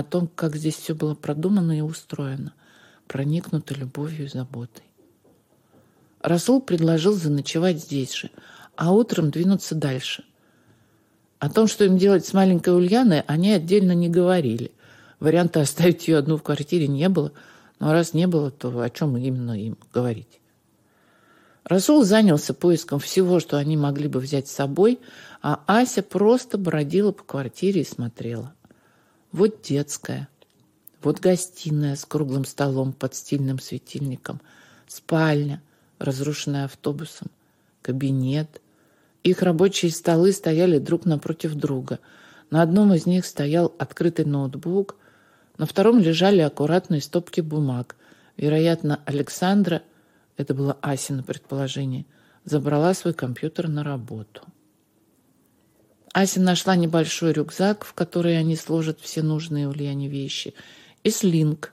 о том, как здесь все было продумано и устроено, проникнуто любовью и заботой. Расул предложил заночевать здесь же, а утром двинуться дальше. О том, что им делать с маленькой Ульяной, они отдельно не говорили. Варианта оставить ее одну в квартире не было, но раз не было, то о чем именно им говорить? Расул занялся поиском всего, что они могли бы взять с собой, а Ася просто бродила по квартире и смотрела. Вот детская, вот гостиная с круглым столом под стильным светильником, спальня, разрушенная автобусом, кабинет. Их рабочие столы стояли друг напротив друга. На одном из них стоял открытый ноутбук, на втором лежали аккуратные стопки бумаг. Вероятно, Александра, это было Асина предположение, забрала свой компьютер на работу. Ася нашла небольшой рюкзак, в который они сложат все нужные Ульяне вещи, и слинг.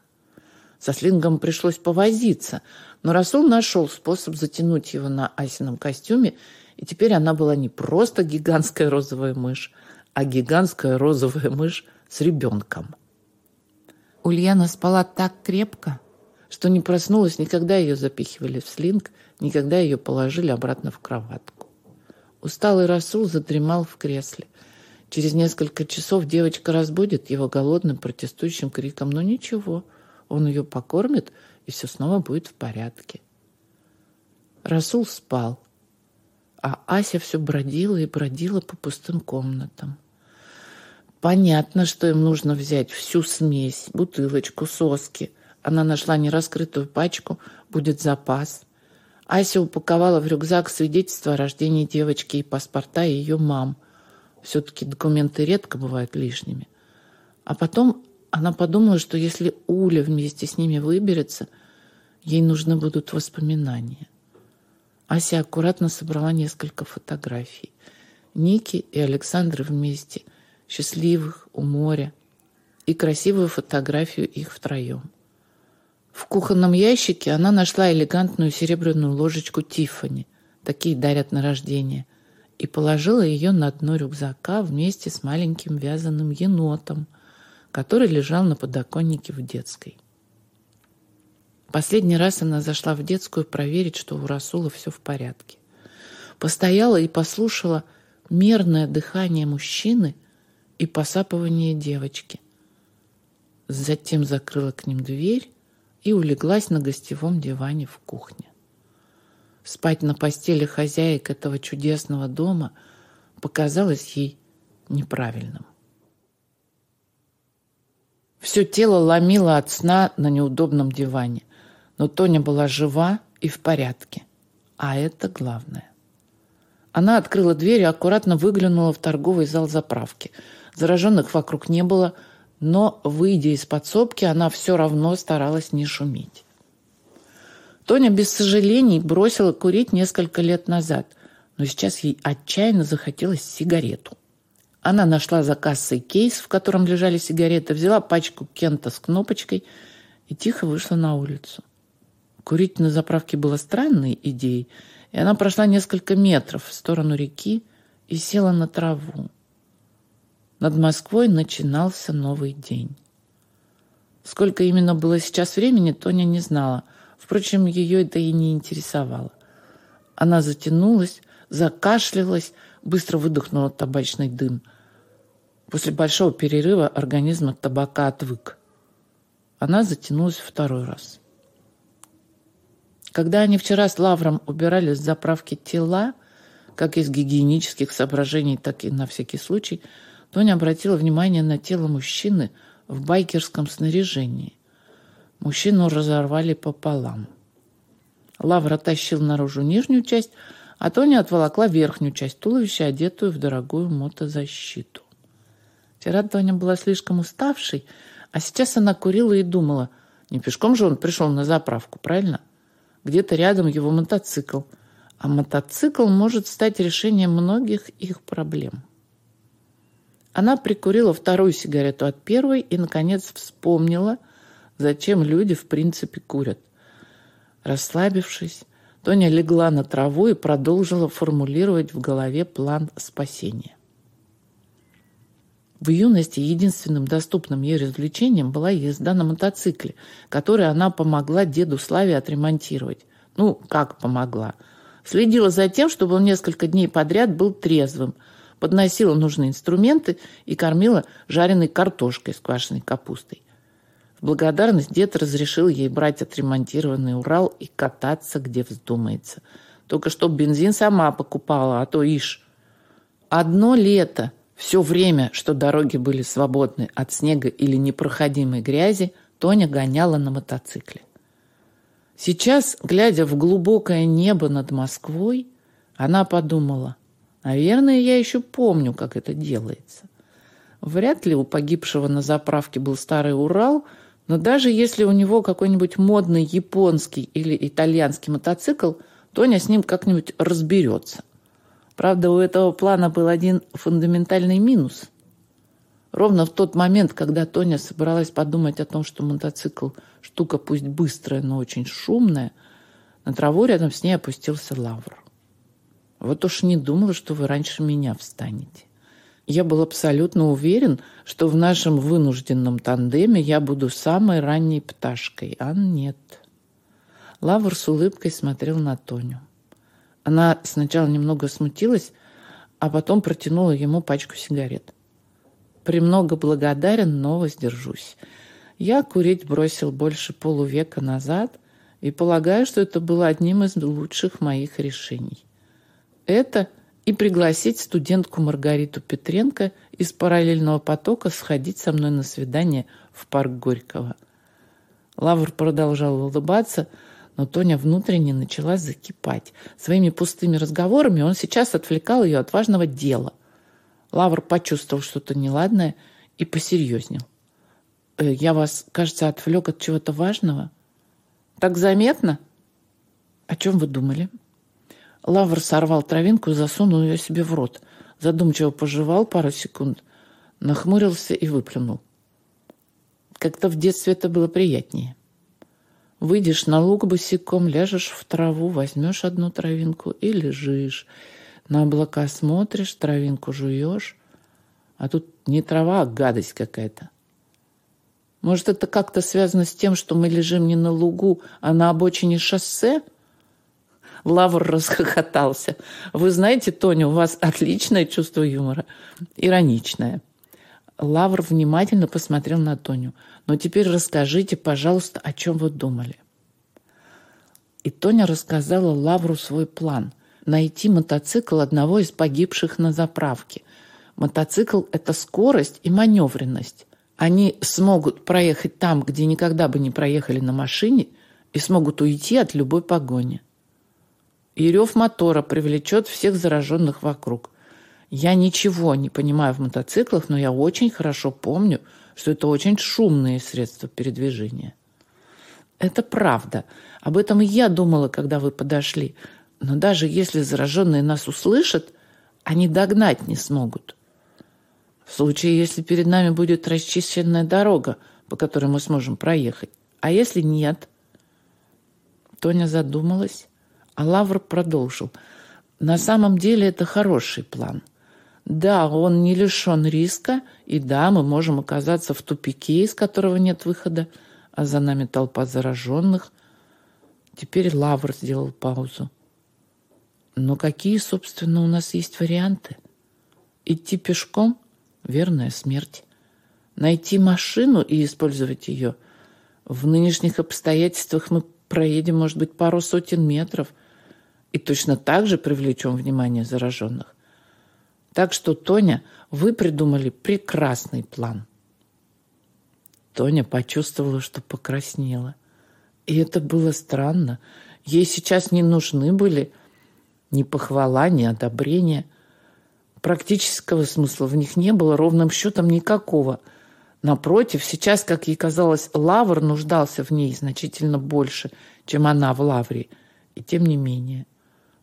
Со слингом пришлось повозиться, но Расул нашел способ затянуть его на Асином костюме, и теперь она была не просто гигантская розовая мышь, а гигантская розовая мышь с ребенком. Ульяна спала так крепко, что не проснулась, никогда ее запихивали в слинг, никогда ее положили обратно в кроватку. Усталый Расул задремал в кресле. Через несколько часов девочка разбудит его голодным протестующим криком. Но ничего, он ее покормит, и все снова будет в порядке. Расул спал, а Ася все бродила и бродила по пустым комнатам. Понятно, что им нужно взять всю смесь, бутылочку, соски. Она нашла нераскрытую пачку, будет запас. Ася упаковала в рюкзак свидетельство о рождении девочки и паспорта ее мам. Все-таки документы редко бывают лишними. А потом она подумала, что если Уля вместе с ними выберется, ей нужны будут воспоминания. Ася аккуратно собрала несколько фотографий. Ники и Александр вместе – счастливых, у моря, и красивую фотографию их втроем. В кухонном ящике она нашла элегантную серебряную ложечку Тиффани, такие дарят на рождение, и положила ее на дно рюкзака вместе с маленьким вязаным енотом, который лежал на подоконнике в детской. Последний раз она зашла в детскую проверить, что у Расула все в порядке. Постояла и послушала мерное дыхание мужчины – и посапывание девочки. Затем закрыла к ним дверь и улеглась на гостевом диване в кухне. Спать на постели хозяек этого чудесного дома показалось ей неправильным. Все тело ломило от сна на неудобном диване, но Тоня была жива и в порядке, а это главное. Она открыла дверь и аккуратно выглянула в торговый зал заправки – Зараженных вокруг не было, но, выйдя из подсобки, она все равно старалась не шуметь. Тоня без сожалений бросила курить несколько лет назад, но сейчас ей отчаянно захотелось сигарету. Она нашла за кассой кейс, в котором лежали сигареты, взяла пачку Кента с кнопочкой и тихо вышла на улицу. Курить на заправке было странной идеей, и она прошла несколько метров в сторону реки и села на траву. Над Москвой начинался новый день. Сколько именно было сейчас времени, Тоня не знала. Впрочем, ее это и не интересовало. Она затянулась, закашлялась, быстро выдохнула табачный дым. После большого перерыва организм от табака отвык. Она затянулась второй раз. Когда они вчера с Лавром убирали с заправки тела, как из гигиенических соображений, так и на всякий случай – Тоня обратила внимание на тело мужчины в байкерском снаряжении. Мужчину разорвали пополам. Лавра тащил наружу нижнюю часть, а Тоня отволокла верхнюю часть туловища, одетую в дорогую мотозащиту. Вчера Тоня была слишком уставшей, а сейчас она курила и думала, не пешком же он пришел на заправку, правильно? Где-то рядом его мотоцикл, а мотоцикл может стать решением многих их проблем. Она прикурила вторую сигарету от первой и, наконец, вспомнила, зачем люди в принципе курят. Расслабившись, Тоня легла на траву и продолжила формулировать в голове план спасения. В юности единственным доступным ей развлечением была езда на мотоцикле, который она помогла деду Славе отремонтировать. Ну, как помогла? Следила за тем, чтобы он несколько дней подряд был трезвым, подносила нужные инструменты и кормила жареной картошкой с квашеной капустой. В благодарность дед разрешил ей брать отремонтированный Урал и кататься, где вздумается. Только чтоб бензин сама покупала, а то ишь. Одно лето, все время, что дороги были свободны от снега или непроходимой грязи, Тоня гоняла на мотоцикле. Сейчас, глядя в глубокое небо над Москвой, она подумала, наверное, я еще помню, как это делается. Вряд ли у погибшего на заправке был старый Урал – но даже если у него какой-нибудь модный японский или итальянский мотоцикл, Тоня с ним как-нибудь разберется. Правда, у этого плана был один фундаментальный минус. Ровно в тот момент, когда Тоня собралась подумать о том, что мотоцикл – штука пусть быстрая, но очень шумная, на траву рядом с ней опустился лавр. Вот уж не думала, что вы раньше меня встанете. Я был абсолютно уверен, что в нашем вынужденном тандеме я буду самой ранней пташкой, а нет. Лавр с улыбкой смотрел на Тоню. Она сначала немного смутилась, а потом протянула ему пачку сигарет. «Премного благодарен, но воздержусь. Я курить бросил больше полувека назад и полагаю, что это было одним из лучших моих решений. Это и пригласить студентку Маргариту Петренко из параллельного потока сходить со мной на свидание в парк Горького. Лавр продолжал улыбаться, но Тоня внутренне начала закипать. Своими пустыми разговорами он сейчас отвлекал ее от важного дела. Лавр почувствовал что-то неладное и посерьезнел. «Э, «Я вас, кажется, отвлек от чего-то важного?» «Так заметно?» «О чем вы думали?» Лавр сорвал травинку и засунул ее себе в рот. Задумчиво пожевал пару секунд, нахмурился и выплюнул. Как-то в детстве это было приятнее. Выйдешь на луг босиком, ляжешь в траву, возьмешь одну травинку и лежишь. На облака смотришь, травинку жуешь. А тут не трава, а гадость какая-то. Может, это как-то связано с тем, что мы лежим не на лугу, а на обочине шоссе – Лавр расхохотался. «Вы знаете, Тоня, у вас отличное чувство юмора. Ироничное». Лавр внимательно посмотрел на Тоню. «Но теперь расскажите, пожалуйста, о чем вы думали». И Тоня рассказала Лавру свой план – найти мотоцикл одного из погибших на заправке. Мотоцикл – это скорость и маневренность. Они смогут проехать там, где никогда бы не проехали на машине, и смогут уйти от любой погони и рев мотора привлечет всех зараженных вокруг. Я ничего не понимаю в мотоциклах, но я очень хорошо помню, что это очень шумные средства передвижения. Это правда. Об этом и я думала, когда вы подошли. Но даже если зараженные нас услышат, они догнать не смогут. В случае, если перед нами будет расчищенная дорога, по которой мы сможем проехать. А если нет? Тоня задумалась, а Лавр продолжил. На самом деле это хороший план. Да, он не лишен риска, и да, мы можем оказаться в тупике, из которого нет выхода, а за нами толпа зараженных. Теперь Лавр сделал паузу. Но какие, собственно, у нас есть варианты? Идти пешком – верная смерть. Найти машину и использовать ее – в нынешних обстоятельствах мы проедем, может быть, пару сотен метров – и точно так же привлечем внимание зараженных. Так что, Тоня, вы придумали прекрасный план. Тоня почувствовала, что покраснела. И это было странно. Ей сейчас не нужны были ни похвала, ни одобрения. Практического смысла в них не было ровным счетом никакого. Напротив, сейчас, как ей казалось, Лавр нуждался в ней значительно больше, чем она в Лавре. И тем не менее –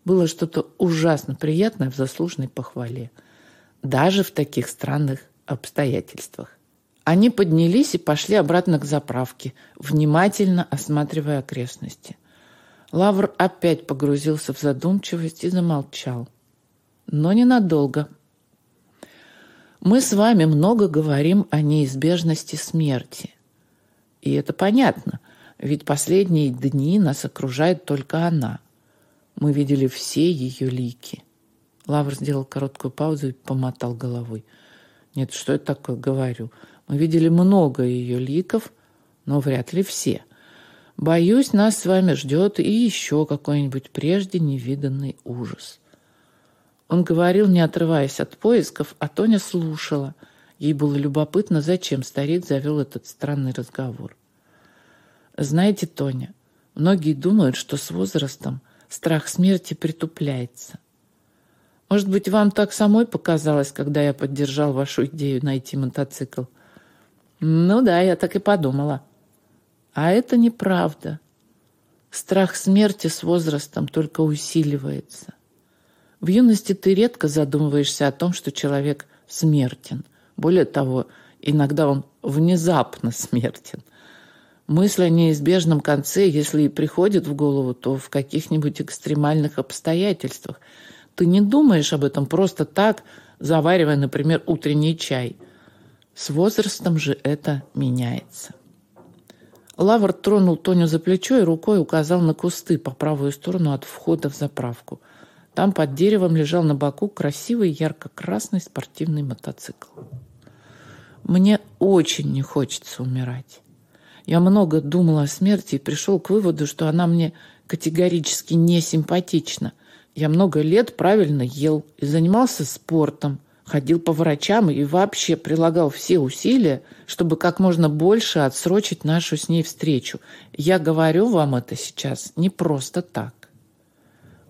было что-то ужасно приятное в заслуженной похвале, даже в таких странных обстоятельствах. Они поднялись и пошли обратно к заправке, внимательно осматривая окрестности. Лавр опять погрузился в задумчивость и замолчал. Но ненадолго. Мы с вами много говорим о неизбежности смерти. И это понятно, ведь последние дни нас окружает только она. Мы видели все ее лики. Лавр сделал короткую паузу и помотал головой. Нет, что я такое говорю? Мы видели много ее ликов, но вряд ли все. Боюсь, нас с вами ждет и еще какой-нибудь прежде невиданный ужас. Он говорил, не отрываясь от поисков, а Тоня слушала. Ей было любопытно, зачем старик завел этот странный разговор. Знаете, Тоня, многие думают, что с возрастом страх смерти притупляется. Может быть, вам так самой показалось, когда я поддержал вашу идею найти мотоцикл? Ну да, я так и подумала. А это неправда. Страх смерти с возрастом только усиливается. В юности ты редко задумываешься о том, что человек смертен. Более того, иногда он внезапно смертен. Мысль о неизбежном конце, если и приходит в голову, то в каких-нибудь экстремальных обстоятельствах. Ты не думаешь об этом просто так, заваривая, например, утренний чай. С возрастом же это меняется. Лавр тронул Тоню за плечо и рукой указал на кусты по правую сторону от входа в заправку – там под деревом лежал на боку красивый ярко-красный спортивный мотоцикл. Мне очень не хочется умирать. Я много думал о смерти и пришел к выводу, что она мне категорически не симпатична. Я много лет правильно ел и занимался спортом, ходил по врачам и вообще прилагал все усилия, чтобы как можно больше отсрочить нашу с ней встречу. Я говорю вам это сейчас не просто так.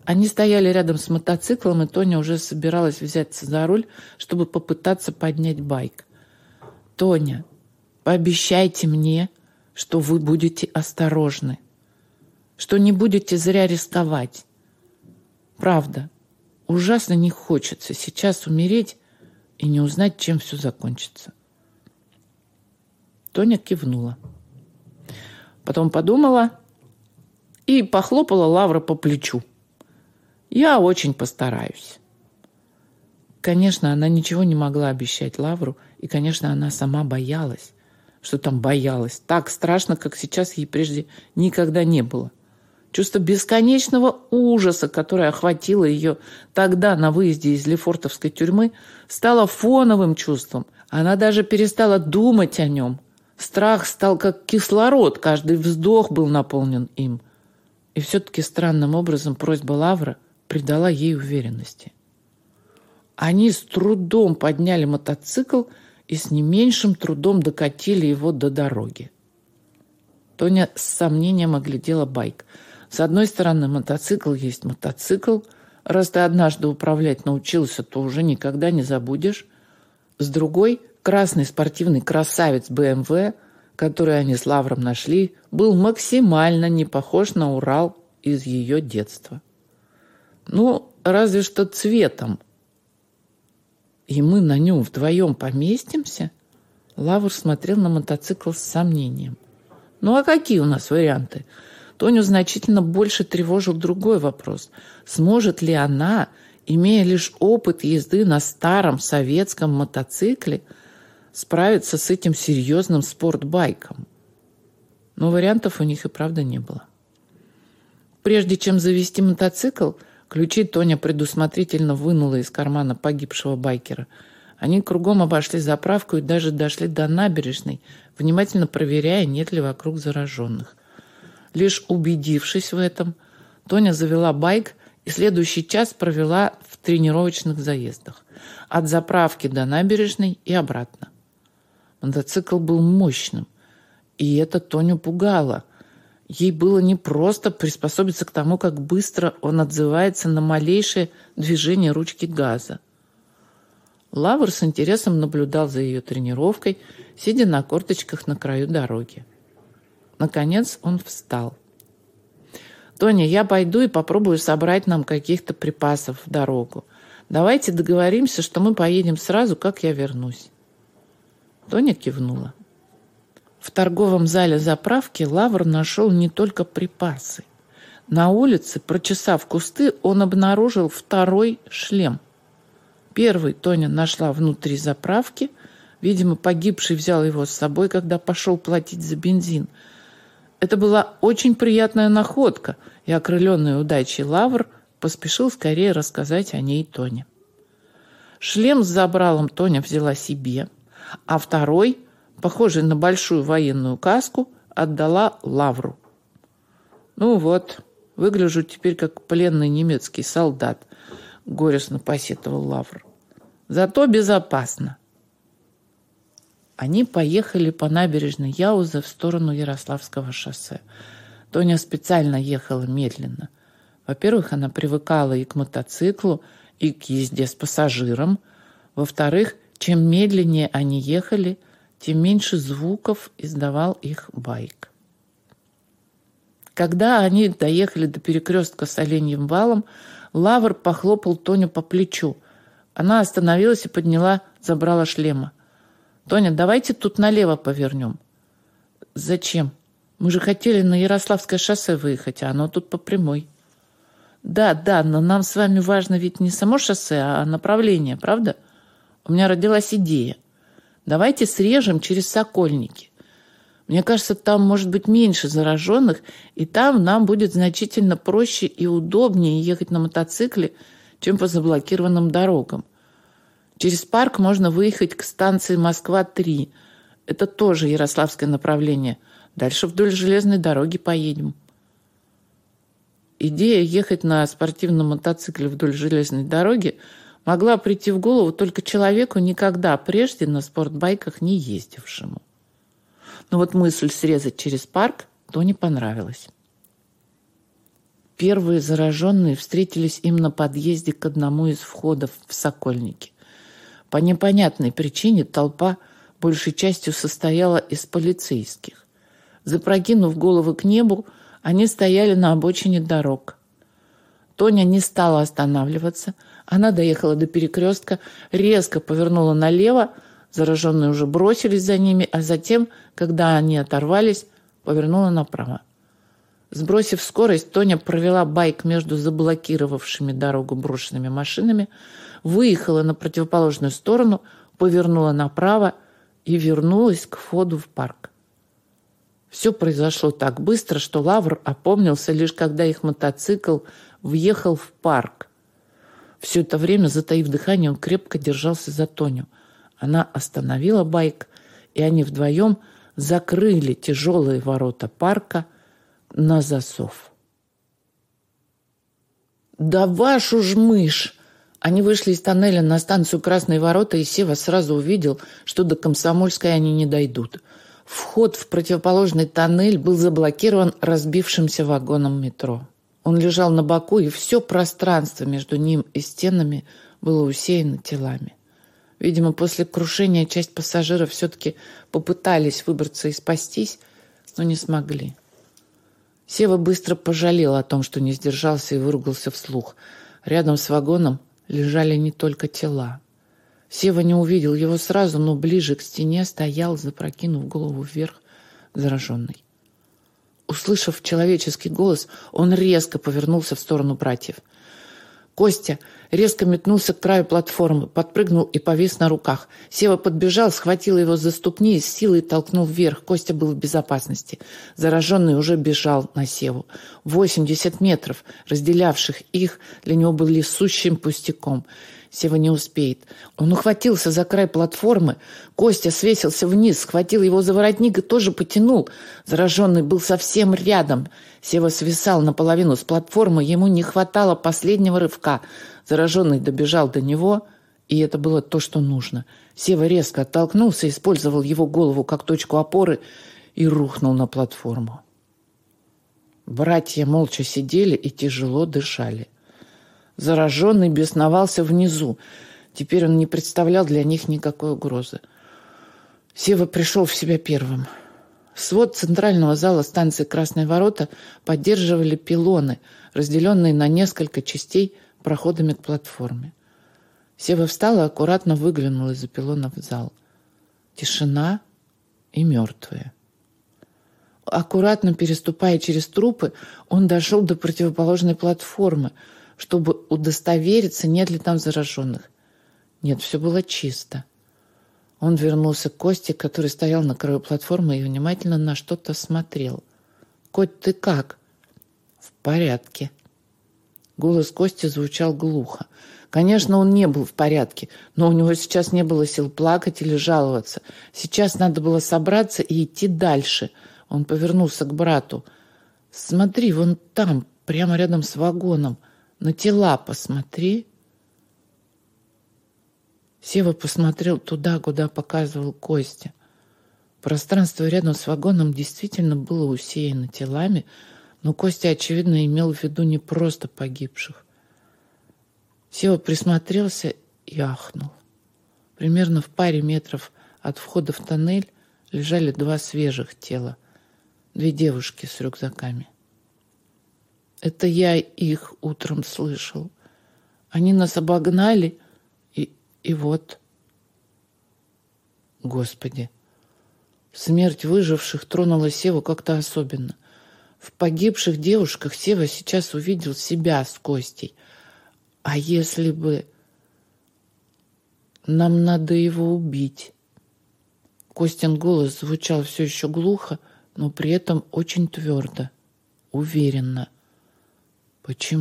Они стояли рядом с мотоциклом, и Тоня уже собиралась взяться за руль, чтобы попытаться поднять байк. «Тоня, пообещайте мне, что вы будете осторожны, что не будете зря рисковать. Правда, ужасно не хочется сейчас умереть и не узнать, чем все закончится». Тоня кивнула. Потом подумала и похлопала Лавра по плечу. Я очень постараюсь. Конечно, она ничего не могла обещать Лавру, и, конечно, она сама боялась. Что там боялась? Так страшно, как сейчас ей прежде никогда не было. Чувство бесконечного ужаса, которое охватило ее тогда на выезде из Лефортовской тюрьмы, стало фоновым чувством. Она даже перестала думать о нем. Страх стал как кислород, каждый вздох был наполнен им. И все-таки странным образом просьба Лавра придала ей уверенности. Они с трудом подняли мотоцикл и с не меньшим трудом докатили его до дороги. Тоня с сомнением оглядела байк. С одной стороны, мотоцикл есть мотоцикл. Раз ты однажды управлять научился, то уже никогда не забудешь. С другой, красный спортивный красавец БМВ, который они с Лавром нашли, был максимально не похож на Урал из ее детства. Ну, разве что цветом. И мы на нем вдвоем поместимся? Лавр смотрел на мотоцикл с сомнением. Ну, а какие у нас варианты? Тоню значительно больше тревожил другой вопрос. Сможет ли она, имея лишь опыт езды на старом советском мотоцикле, справиться с этим серьезным спортбайком? Но вариантов у них и правда не было. Прежде чем завести мотоцикл, Ключи Тоня предусмотрительно вынула из кармана погибшего байкера. Они кругом обошли заправку и даже дошли до набережной, внимательно проверяя, нет ли вокруг зараженных. Лишь убедившись в этом, Тоня завела байк и следующий час провела в тренировочных заездах. От заправки до набережной и обратно. Мотоцикл был мощным, и это Тоню пугало – Ей было непросто приспособиться к тому, как быстро он отзывается на малейшее движение ручки газа. Лавр с интересом наблюдал за ее тренировкой, сидя на корточках на краю дороги. Наконец он встал. «Тоня, я пойду и попробую собрать нам каких-то припасов в дорогу. Давайте договоримся, что мы поедем сразу, как я вернусь». Тоня кивнула. В торговом зале заправки Лавр нашел не только припасы. На улице, прочесав кусты, он обнаружил второй шлем. Первый Тоня нашла внутри заправки. Видимо, погибший взял его с собой, когда пошел платить за бензин. Это была очень приятная находка, и окрыленный удачей Лавр поспешил скорее рассказать о ней Тоне. Шлем с забралом Тоня взяла себе, а второй, похожий на большую военную каску, отдала Лавру. «Ну вот, выгляжу теперь как пленный немецкий солдат», — горестно посетовал Лавр. «Зато безопасно». Они поехали по набережной Яуза в сторону Ярославского шоссе. Тоня специально ехала медленно. Во-первых, она привыкала и к мотоциклу, и к езде с пассажиром. Во-вторых, чем медленнее они ехали, тем меньше звуков издавал их байк. Когда они доехали до перекрестка с Оленьим валом, Лавр похлопал Тоню по плечу. Она остановилась и подняла, забрала шлема. «Тоня, давайте тут налево повернем». «Зачем? Мы же хотели на Ярославское шоссе выехать, а оно тут по прямой». «Да, да, но нам с вами важно ведь не само шоссе, а направление, правда? У меня родилась идея. Давайте срежем через Сокольники. Мне кажется, там может быть меньше зараженных, и там нам будет значительно проще и удобнее ехать на мотоцикле, чем по заблокированным дорогам. Через парк можно выехать к станции Москва-3. Это тоже ярославское направление. Дальше вдоль железной дороги поедем. Идея ехать на спортивном мотоцикле вдоль железной дороги могла прийти в голову только человеку, никогда прежде на спортбайках не ездившему. Но вот мысль срезать через парк то не понравилась. Первые зараженные встретились им на подъезде к одному из входов в Сокольники. По непонятной причине толпа большей частью состояла из полицейских. Запрокинув головы к небу, они стояли на обочине дорог. Тоня не стала останавливаться. Она доехала до перекрестка, резко повернула налево, зараженные уже бросились за ними, а затем, когда они оторвались, повернула направо. Сбросив скорость, Тоня провела байк между заблокировавшими дорогу брошенными машинами, выехала на противоположную сторону, повернула направо и вернулась к входу в парк. Все произошло так быстро, что Лавр опомнился лишь когда их мотоцикл въехал в парк. Все это время, затаив дыхание, он крепко держался за Тоню. Она остановила байк, и они вдвоем закрыли тяжелые ворота парка на засов. «Да вашу ж мышь!» Они вышли из тоннеля на станцию Красные ворота, и Сева сразу увидел, что до Комсомольской они не дойдут. Вход в противоположный тоннель был заблокирован разбившимся вагоном метро. Он лежал на боку, и все пространство между ним и стенами было усеяно телами. Видимо, после крушения часть пассажиров все-таки попытались выбраться и спастись, но не смогли. Сева быстро пожалел о том, что не сдержался и выругался вслух. Рядом с вагоном лежали не только тела. Сева не увидел его сразу, но ближе к стене стоял, запрокинув голову вверх, зараженный. Услышав человеческий голос, он резко повернулся в сторону братьев. Костя резко метнулся к краю платформы, подпрыгнул и повис на руках. Сева подбежал, схватил его за ступни и с силой толкнул вверх. Костя был в безопасности. Зараженный уже бежал на Севу. Восемьдесят метров, разделявших их, для него были сущим пустяком. Сева не успеет. Он ухватился за край платформы. Костя свесился вниз, схватил его за воротник и тоже потянул. Зараженный был совсем рядом. Сева свисал наполовину с платформы, ему не хватало последнего рывка. Зараженный добежал до него, и это было то, что нужно. Сева резко оттолкнулся, использовал его голову как точку опоры и рухнул на платформу. Братья молча сидели и тяжело дышали. Зараженный бесновался внизу. Теперь он не представлял для них никакой угрозы. Сева пришел в себя первым. Свод центрального зала станции «Красные ворота» поддерживали пилоны, разделенные на несколько частей проходами к платформе. Сева встал и аккуратно выглянул из-за пилона в зал. Тишина и мертвые. Аккуратно переступая через трупы, он дошел до противоположной платформы – чтобы удостовериться, нет ли там зараженных. Нет, все было чисто. Он вернулся к Косте, который стоял на краю платформы и внимательно на что-то смотрел. «Коть, ты как?» «В порядке». Голос Кости звучал глухо. Конечно, он не был в порядке, но у него сейчас не было сил плакать или жаловаться. Сейчас надо было собраться и идти дальше. Он повернулся к брату. «Смотри, вон там, прямо рядом с вагоном. На тела посмотри». Сева посмотрел туда, куда показывал Костя. Пространство рядом с вагоном действительно было усеяно телами, но Костя, очевидно, имел в виду не просто погибших. Сева присмотрелся и ахнул. Примерно в паре метров от входа в тоннель лежали два свежих тела. Две девушки с рюкзаками. Это я их утром слышал. Они нас обогнали и вот, Господи, смерть выживших тронула Севу как-то особенно. В погибших девушках Сева сейчас увидел себя с Костей. А если бы... Нам надо его убить. Костин голос звучал все еще глухо, но при этом очень твердо, уверенно. Почему?